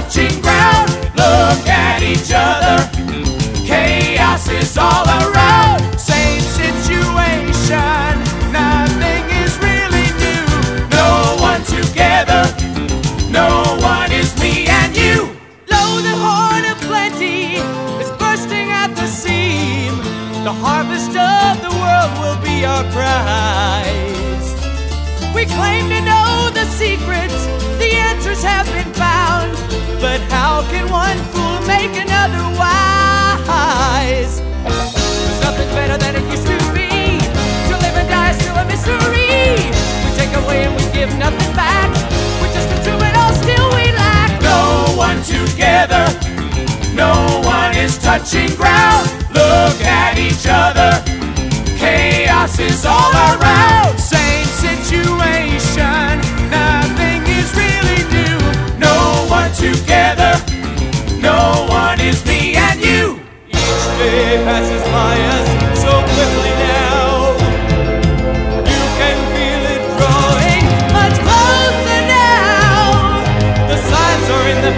marching ground. Look at each other, chaos is all around. Same situation, nothing is really new. No one together, no one is me and you. Lo, the horn of plenty is bursting at the seam. The harvest of the world will be our prize. We claim to know the secrets answers have been found, but how can one?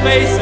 spaces.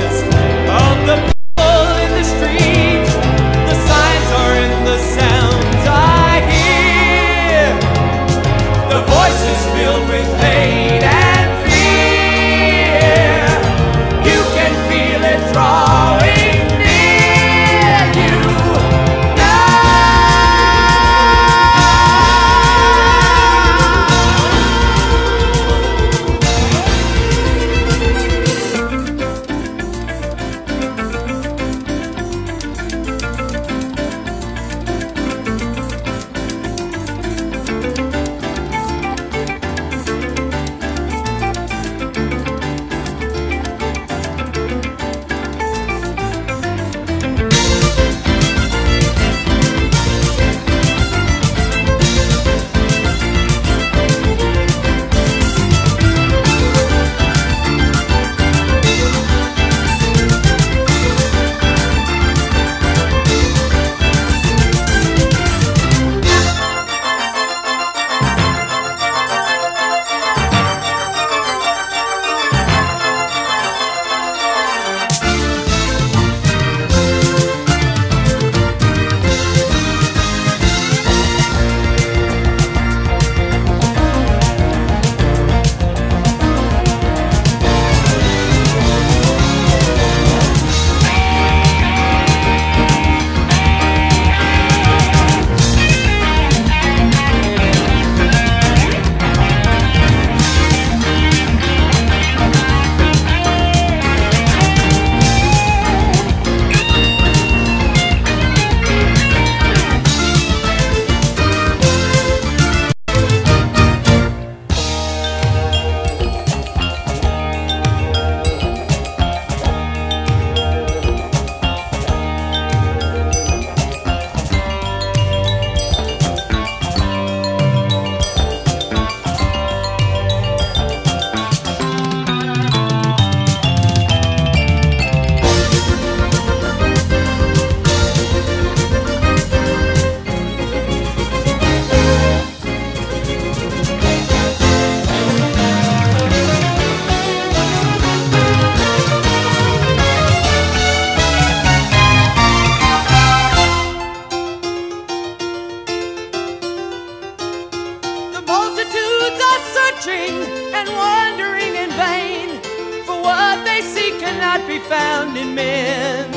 drowning men.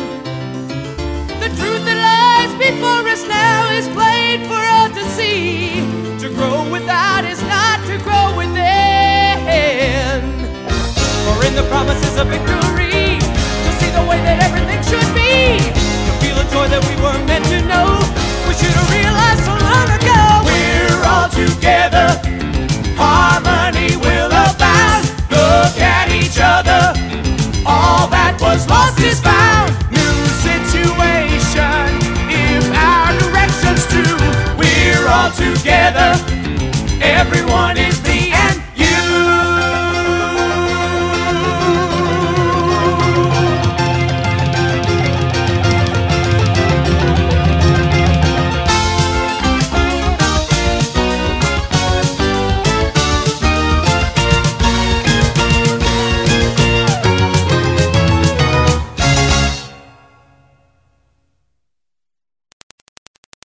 The truth that lies before us now is plain for all to see. To grow without is not to grow within. For in the promises of victory.